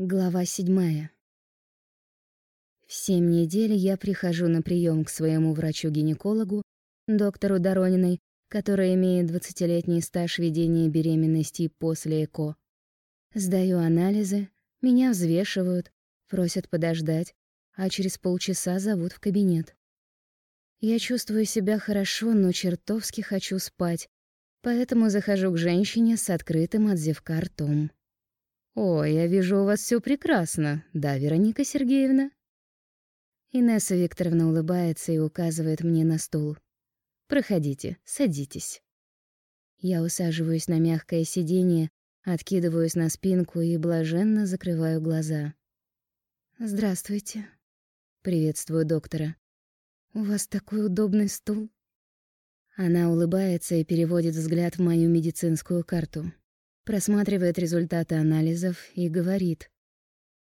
Глава седьмая. В семь недель я прихожу на прием к своему врачу-гинекологу, доктору Дорониной, которая имеет двадцатилетний стаж ведения беременности после ЭКО. Сдаю анализы, меня взвешивают, просят подождать, а через полчаса зовут в кабинет. Я чувствую себя хорошо, но чертовски хочу спать, поэтому захожу к женщине с открытым от зевка ртом. «Ой, я вижу, у вас все прекрасно, да, Вероника Сергеевна?» Инесса Викторовна улыбается и указывает мне на стул. «Проходите, садитесь». Я усаживаюсь на мягкое сиденье, откидываюсь на спинку и блаженно закрываю глаза. «Здравствуйте», — приветствую доктора. «У вас такой удобный стул». Она улыбается и переводит взгляд в мою медицинскую карту просматривает результаты анализов и говорит.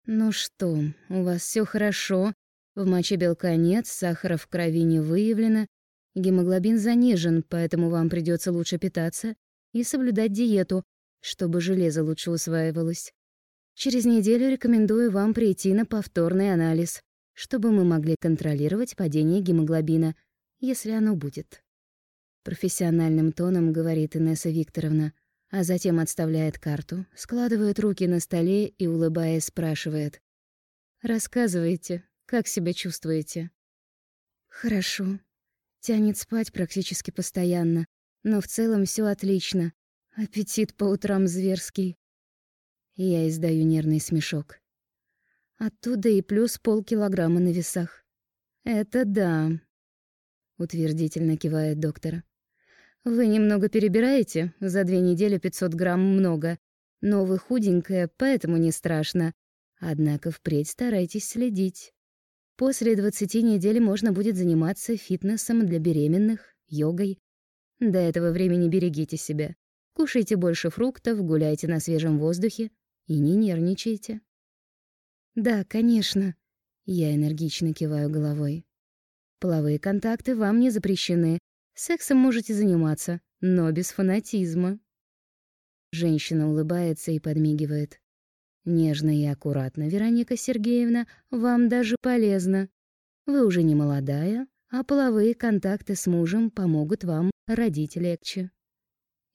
«Ну что, у вас все хорошо, в моче белка нет, сахара в крови не выявлено, гемоглобин занижен, поэтому вам придется лучше питаться и соблюдать диету, чтобы железо лучше усваивалось. Через неделю рекомендую вам прийти на повторный анализ, чтобы мы могли контролировать падение гемоглобина, если оно будет». Профессиональным тоном говорит Инесса Викторовна — а затем отставляет карту, складывает руки на столе и, улыбаясь, спрашивает. «Рассказывайте, как себя чувствуете?» «Хорошо. Тянет спать практически постоянно, но в целом все отлично. Аппетит по утрам зверский». Я издаю нервный смешок. Оттуда и плюс полкилограмма на весах. «Это да», — утвердительно кивает доктор. Вы немного перебираете, за две недели 500 грамм много, но вы худенькая, поэтому не страшно. Однако впредь старайтесь следить. После 20 недель можно будет заниматься фитнесом для беременных, йогой. До этого времени берегите себя. Кушайте больше фруктов, гуляйте на свежем воздухе и не нервничайте. Да, конечно. Я энергично киваю головой. Половые контакты вам не запрещены, Сексом можете заниматься, но без фанатизма. Женщина улыбается и подмигивает. Нежно и аккуратно, Вероника Сергеевна, вам даже полезно. Вы уже не молодая, а половые контакты с мужем помогут вам родить легче.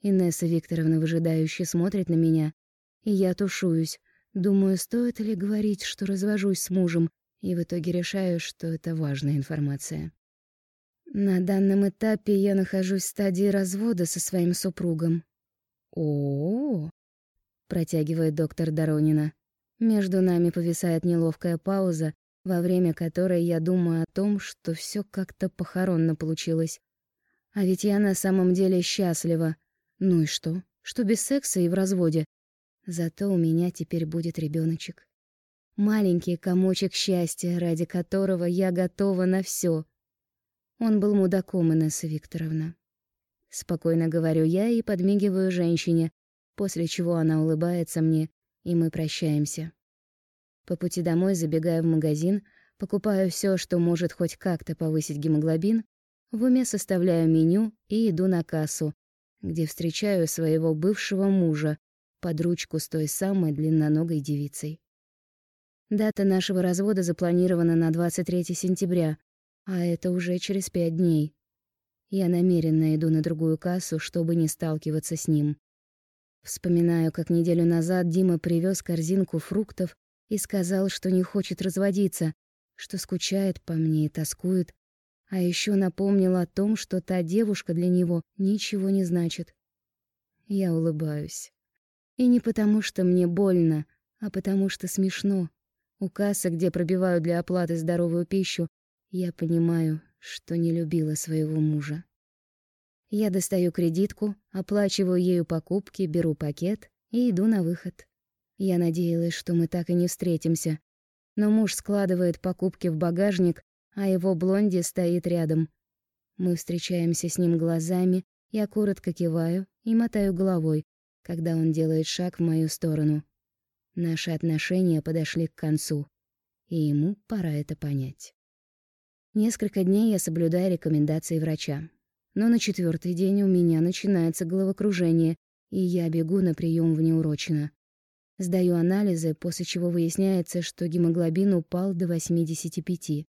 Инесса Викторовна выжидающе смотрит на меня, и я тушуюсь. Думаю, стоит ли говорить, что развожусь с мужем, и в итоге решаю, что это важная информация. На данном этапе я нахожусь в стадии развода со своим супругом. О, -о, -о протягивает доктор Доронина. Между нами повисает неловкая пауза, во время которой я думаю о том, что все как-то похоронно получилось. А ведь я на самом деле счастлива. Ну и что? Что без секса и в разводе. Зато у меня теперь будет ребеночек. Маленький комочек счастья, ради которого я готова на все. Он был мудаком, Инесса Викторовна. Спокойно говорю я и подмигиваю женщине, после чего она улыбается мне, и мы прощаемся. По пути домой забегаю в магазин, покупаю все, что может хоть как-то повысить гемоглобин, в уме составляю меню и иду на кассу, где встречаю своего бывшего мужа под ручку с той самой длинноногой девицей. Дата нашего развода запланирована на 23 сентября, а это уже через пять дней. Я намеренно иду на другую кассу, чтобы не сталкиваться с ним. Вспоминаю, как неделю назад Дима привез корзинку фруктов и сказал, что не хочет разводиться, что скучает по мне и тоскует, а еще напомнил о том, что та девушка для него ничего не значит. Я улыбаюсь. И не потому, что мне больно, а потому что смешно. У кассы, где пробиваю для оплаты здоровую пищу, я понимаю, что не любила своего мужа. Я достаю кредитку, оплачиваю ею покупки, беру пакет и иду на выход. Я надеялась, что мы так и не встретимся, но муж складывает покупки в багажник, а его блонди стоит рядом. Мы встречаемся с ним глазами, я коротко киваю и мотаю головой, когда он делает шаг в мою сторону. Наши отношения подошли к концу, и ему пора это понять. Несколько дней я соблюдаю рекомендации врача. Но на четвертый день у меня начинается головокружение, и я бегу на прием в неурочно. Сдаю анализы, после чего выясняется, что гемоглобин упал до 85.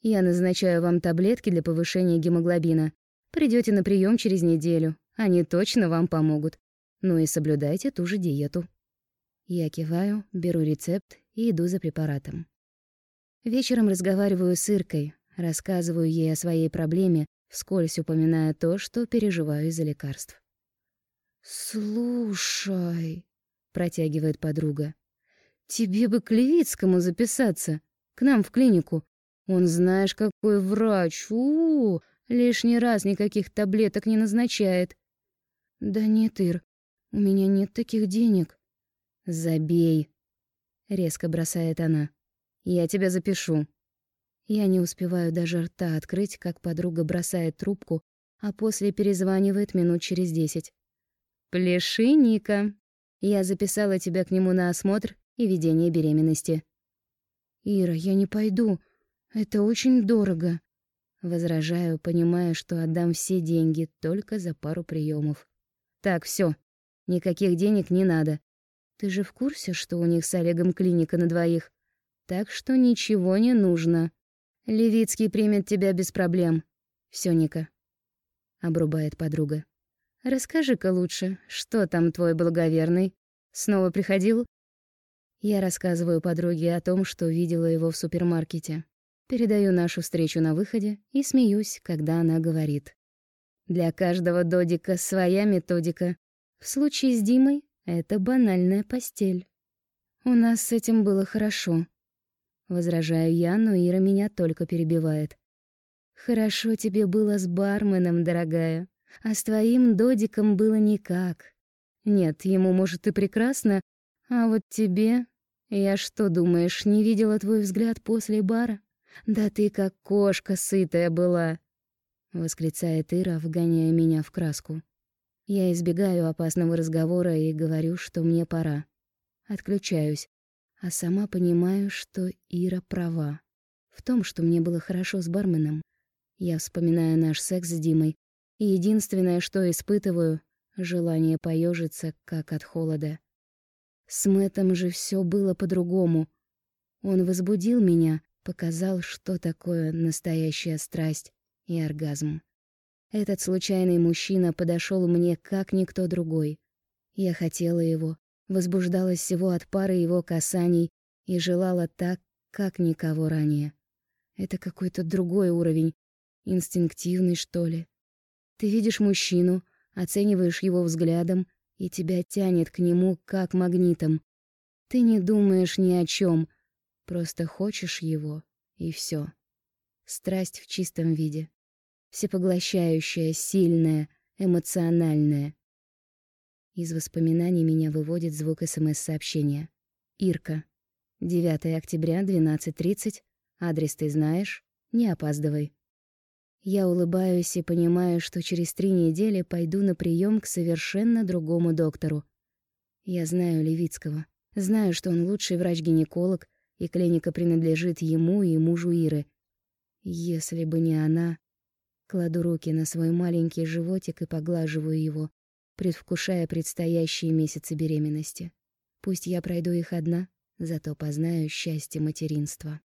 Я назначаю вам таблетки для повышения гемоглобина. Придете на прием через неделю. Они точно вам помогут. Ну и соблюдайте ту же диету. Я киваю, беру рецепт и иду за препаратом. Вечером разговариваю с Иркой, рассказываю ей о своей проблеме, вскользь упоминая то, что переживаю из-за лекарств. «Слушай», — протягивает подруга, — «тебе бы к Левицкому записаться, к нам в клинику. Он знаешь, какой врач, у, -у, -у лишний раз никаких таблеток не назначает». «Да нет, Ир, у меня нет таких денег». «Забей», — резко бросает она. «Я тебя запишу». Я не успеваю даже рта открыть, как подруга бросает трубку, а после перезванивает минут через десять. «Пляши, Ника. Я записала тебя к нему на осмотр и ведение беременности». «Ира, я не пойду. Это очень дорого». Возражаю, понимая, что отдам все деньги только за пару приемов. «Так, все. Никаких денег не надо. Ты же в курсе, что у них с Олегом клиника на двоих? Так что ничего не нужно. Левицкий примет тебя без проблем. Всё, Ника. Обрубает подруга. Расскажи-ка лучше, что там твой благоверный? Снова приходил? Я рассказываю подруге о том, что видела его в супермаркете. Передаю нашу встречу на выходе и смеюсь, когда она говорит. Для каждого додика своя методика. В случае с Димой это банальная постель. У нас с этим было хорошо. Возражаю я, но Ира меня только перебивает. Хорошо тебе было с барменом, дорогая, а с твоим додиком было никак. Нет, ему, может, и прекрасно, а вот тебе... Я что, думаешь, не видела твой взгляд после бара? Да ты как кошка сытая была!» Восклицает Ира, вгоняя меня в краску. Я избегаю опасного разговора и говорю, что мне пора. Отключаюсь, а сама понимаю, что Ира права. В том, что мне было хорошо с барменом. Я вспоминаю наш секс с Димой, и единственное, что испытываю — желание поежиться, как от холода. С Мэттом же все было по-другому. Он возбудил меня, показал, что такое настоящая страсть и оргазм. Этот случайный мужчина подошел мне как никто другой. Я хотела его, возбуждалась всего от пары его касаний и желала так, как никого ранее. Это какой-то другой уровень, инстинктивный, что ли. Ты видишь мужчину, оцениваешь его взглядом, и тебя тянет к нему как магнитом. Ты не думаешь ни о чем, просто хочешь его, и все. Страсть в чистом виде всепоглощающая, сильная, эмоциональная. Из воспоминаний меня выводит звук СМС-сообщения. Ирка. 9 октября, 12.30. Адрес ты знаешь? Не опаздывай. Я улыбаюсь и понимаю, что через три недели пойду на прием к совершенно другому доктору. Я знаю Левицкого. Знаю, что он лучший врач-гинеколог, и клиника принадлежит ему и мужу Иры. Если бы не она... Кладу руки на свой маленький животик и поглаживаю его, предвкушая предстоящие месяцы беременности. Пусть я пройду их одна, зато познаю счастье материнства.